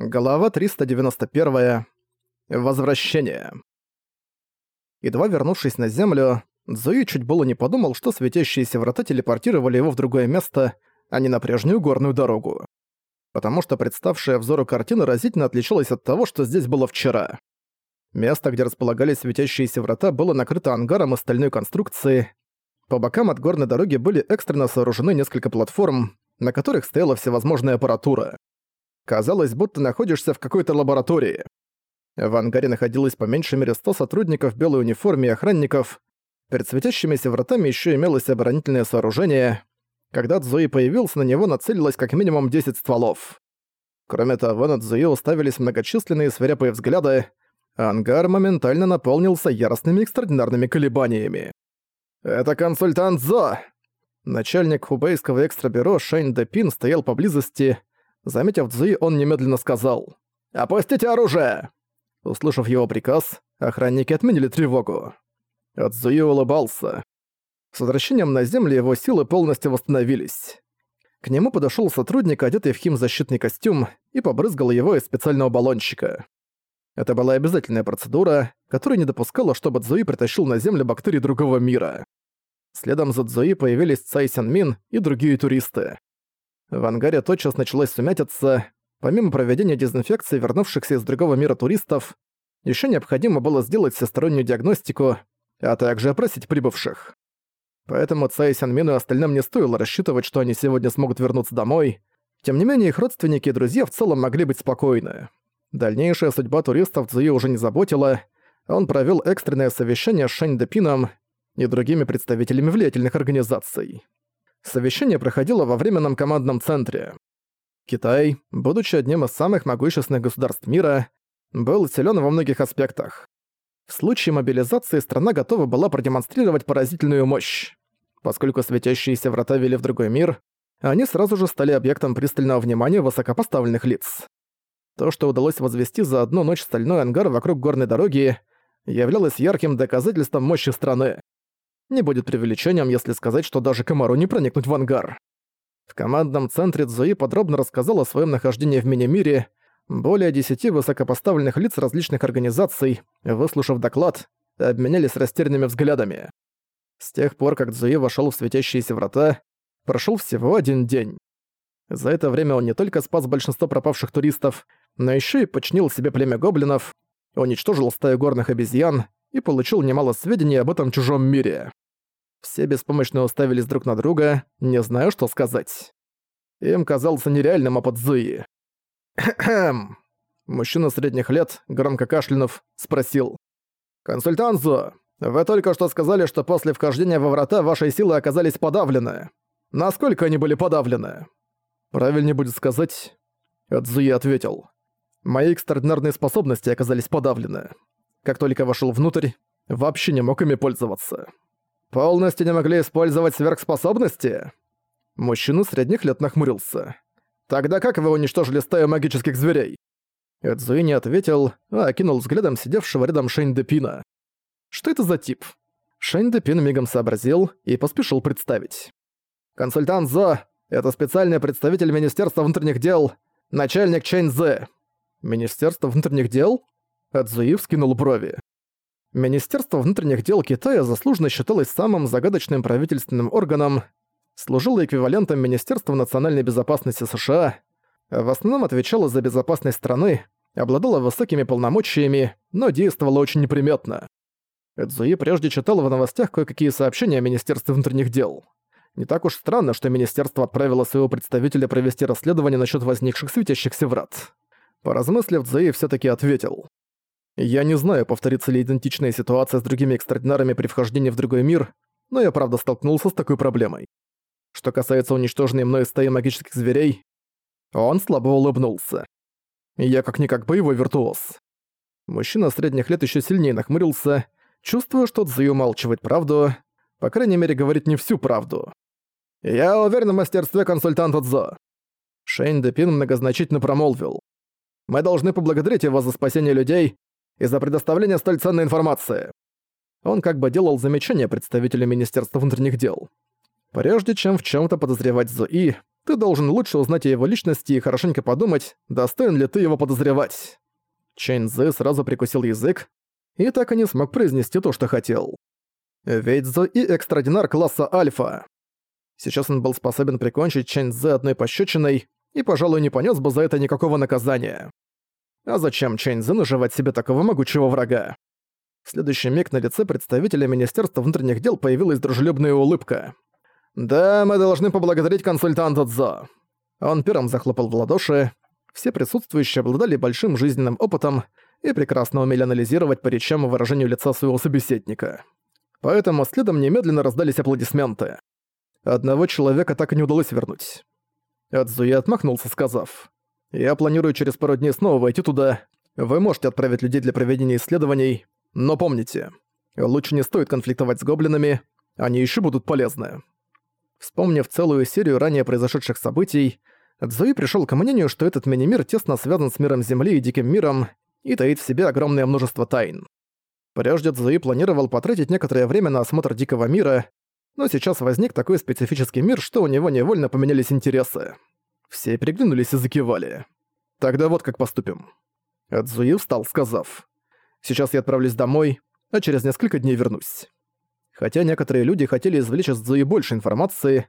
Глава 391. Возвращение. Едва вернувшись на Землю, Зуи чуть было не подумал, что светящиеся врата телепортировали его в другое место, а не на прежнюю горную дорогу. Потому что представшая взору картина разительно отличалась от того, что здесь было вчера. Место, где располагались светящиеся врата, было накрыто ангаром из стальной конструкции. По бокам от горной дороги были экстренно сооружены несколько платформ, на которых стояла всевозможная аппаратура. Казалось, будто находишься в какой-то лаборатории. В ангаре находилось по меньшей мере 100 сотрудников в белой униформе и охранников. Перед светящимися вратами еще имелось оборонительное сооружение. Когда Цзуи появился, на него нацелилось как минимум 10 стволов. Кроме того, на Цзуи уставились многочисленные свирепые взгляды, ангар моментально наполнился яростными экстраординарными колебаниями. «Это консультант Зо!» Начальник хубейского экстрабюро Шэнь Депин стоял поблизости, Заметив Цзуи, он немедленно сказал «Опустите оружие!» Услышав его приказ, охранники отменили тревогу. Цзуи улыбался. С возвращением на землю его силы полностью восстановились. К нему подошёл сотрудник, одетый в химзащитный костюм, и побрызгал его из специального баллончика. Это была обязательная процедура, которая не допускала, чтобы Цзуи притащил на землю бактерии другого мира. Следом за Цзуи появились Цай Сянмин и другие туристы. В ангаре тотчас началась сумятица. Помимо проведения дезинфекции вернувшихся из другого мира туристов, еще необходимо было сделать всестороннюю диагностику, а также опросить прибывших. Поэтому Цай Сянмину и остальным не стоило рассчитывать, что они сегодня смогут вернуться домой. Тем не менее, их родственники и друзья в целом могли быть спокойны. Дальнейшая судьба туристов Цзуи уже не заботила. Он провел экстренное совещание с Шэнь Депином и другими представителями влиятельных организаций. Совещание проходило во временном командном центре. Китай, будучи одним из самых могущественных государств мира, был силен во многих аспектах. В случае мобилизации страна готова была продемонстрировать поразительную мощь. Поскольку светящиеся врата вели в другой мир, они сразу же стали объектом пристального внимания высокопоставленных лиц. То, что удалось возвести за одну ночь стальной ангар вокруг горной дороги, являлось ярким доказательством мощи страны. Не будет преувеличением, если сказать, что даже комару не проникнуть в ангар. В командном центре Цзуи подробно рассказал о своем нахождении в мини-мире. Более десяти высокопоставленных лиц различных организаций, выслушав доклад, обменялись растерянными взглядами. С тех пор, как Цзуи вошел в светящиеся врата, прошел всего один день. За это время он не только спас большинство пропавших туристов, но еще и починил себе племя гоблинов, уничтожил стаю горных обезьян и получил немало сведений об этом чужом мире. Все беспомощно уставились друг на друга, не зная, что сказать. Им казался нереальным опыт Зуи. «Кхм!» Мужчина средних лет, громко кашлянув, спросил. «Консультант Зо, вы только что сказали, что после вхождения во врата ваши силы оказались подавлены. Насколько они были подавлены?» «Правильнее будет сказать...» Цзуи ответил. «Мои экстраординарные способности оказались подавлены. Как только вошел внутрь, вообще не мог ими пользоваться». «Полностью не могли использовать сверхспособности?» Мужчина средних лет нахмурился. «Тогда как вы уничтожили стаю магических зверей?» Эдзуи не ответил, а окинул взглядом сидевшего рядом Шэнь Депина. «Что это за тип?» Шэнь Депин мигом сообразил и поспешил представить. «Консультант Зо — это специальный представитель Министерства внутренних дел, начальник Чэнь Зе». «Министерство внутренних дел?» Эдзуи вскинул брови. Министерство внутренних дел Китая заслуженно считалось самым загадочным правительственным органом, служило эквивалентом Министерства национальной безопасности США, в основном отвечало за безопасность страны, обладала высокими полномочиями, но действовала очень неприметно. Эдзуи прежде читал в новостях кое-какие сообщения о Министерстве внутренних дел. Не так уж странно, что министерство отправило своего представителя провести расследование насчет возникших светящихся врат. Поразмыслив, Цзуи все таки ответил. Я не знаю, повторится ли идентичная ситуация с другими экстраординарами при вхождении в другой мир, но я правда столкнулся с такой проблемой. Что касается уничтоженной мной стаи магических зверей, он слабо улыбнулся. Я как-никак боевой виртуоз. Мужчина средних лет еще сильнее нахмурился, чувствуя, что Цзui умалчивает правду, по крайней мере, говорит не всю правду. «Я уверен в мастерстве консультанта Цзо». Шейн Депин многозначительно промолвил. «Мы должны поблагодарить его за спасение людей и за предоставление столь ценной информации. Он как бы делал замечание представителю Министерства внутренних дел. Прежде чем в чем то подозревать Зои, Ты должен лучше узнать о его личности и хорошенько подумать, достоин ли ты его подозревать». Чэнь Цзы сразу прикусил язык и так и не смог произнести то, что хотел. Ведь Зо и экстрадинар класса Альфа. Сейчас он был способен прикончить Чэнь Цзы одной пощечиной и, пожалуй, не понес бы за это никакого наказания. А зачем Чэнь Цзы наживать себе такого могучего врага? В следующий миг на лице представителя Министерства внутренних дел появилась дружелюбная улыбка. «Да, мы должны поблагодарить консультанта Цзо». Он первым захлопал в ладоши. Все присутствующие обладали большим жизненным опытом и прекрасно умели анализировать по речам и выражению лица своего собеседника. Поэтому следом немедленно раздались аплодисменты. Одного человека так и не удалось вернуть. Адзуя отмахнулся, сказав, «Я планирую через пару дней снова войти туда. Вы можете отправить людей для проведения исследований, но помните, лучше не стоит конфликтовать с гоблинами, они еще будут полезны». Вспомнив целую серию ранее произошедших событий, Цзуи пришел к мнению, что этот мини-мир тесно связан с миром Земли и Диким миром и таит в себе огромное множество тайн. Прежде Цзуи планировал потратить некоторое время на осмотр Дикого мира, но сейчас возник такой специфический мир, что у него невольно поменялись интересы. Все переглянулись и закивали. «Тогда вот как поступим». Цзуи встал, сказав. «Сейчас я отправлюсь домой, а через несколько дней вернусь». Хотя некоторые люди хотели извлечь из Цзуи больше информации,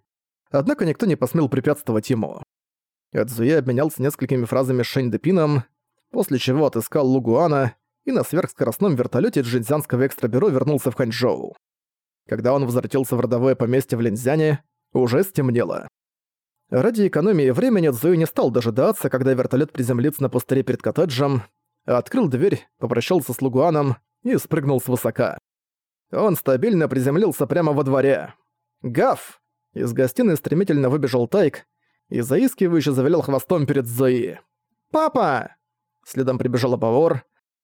однако никто не посмел препятствовать ему. Эдзуи обменялся несколькими фразами с Шэнь Депином, после чего отыскал Лугуана и на сверхскоростном вертолете Джинзянского экстрабюро вернулся в Ханчжоу. Когда он возвратился в родовое поместье в Линзяне, уже стемнело. Ради экономии времени Цзуи не стал дожидаться, когда вертолет приземлится на пустыре перед коттеджем, открыл дверь, попрощался с Лугуаном и спрыгнул свысока. Он стабильно приземлился прямо во дворе. «Гав!» Из гостиной стремительно выбежал Тайк и заискивающе завилял хвостом перед Зои. «Папа!» Следом прибежала Бавор.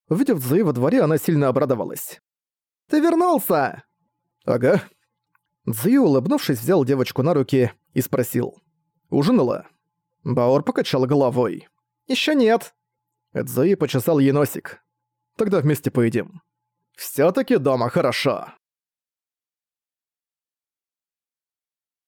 Увидев Зои во дворе, она сильно обрадовалась. «Ты вернулся!» «Ага». Цзуи, улыбнувшись, взял девочку на руки и спросил. «Ужинала?» Баор покачала головой. «Ещё нет». Цзуи почесал ей носик. «Тогда вместе поедим». «Всё-таки дома хорошо».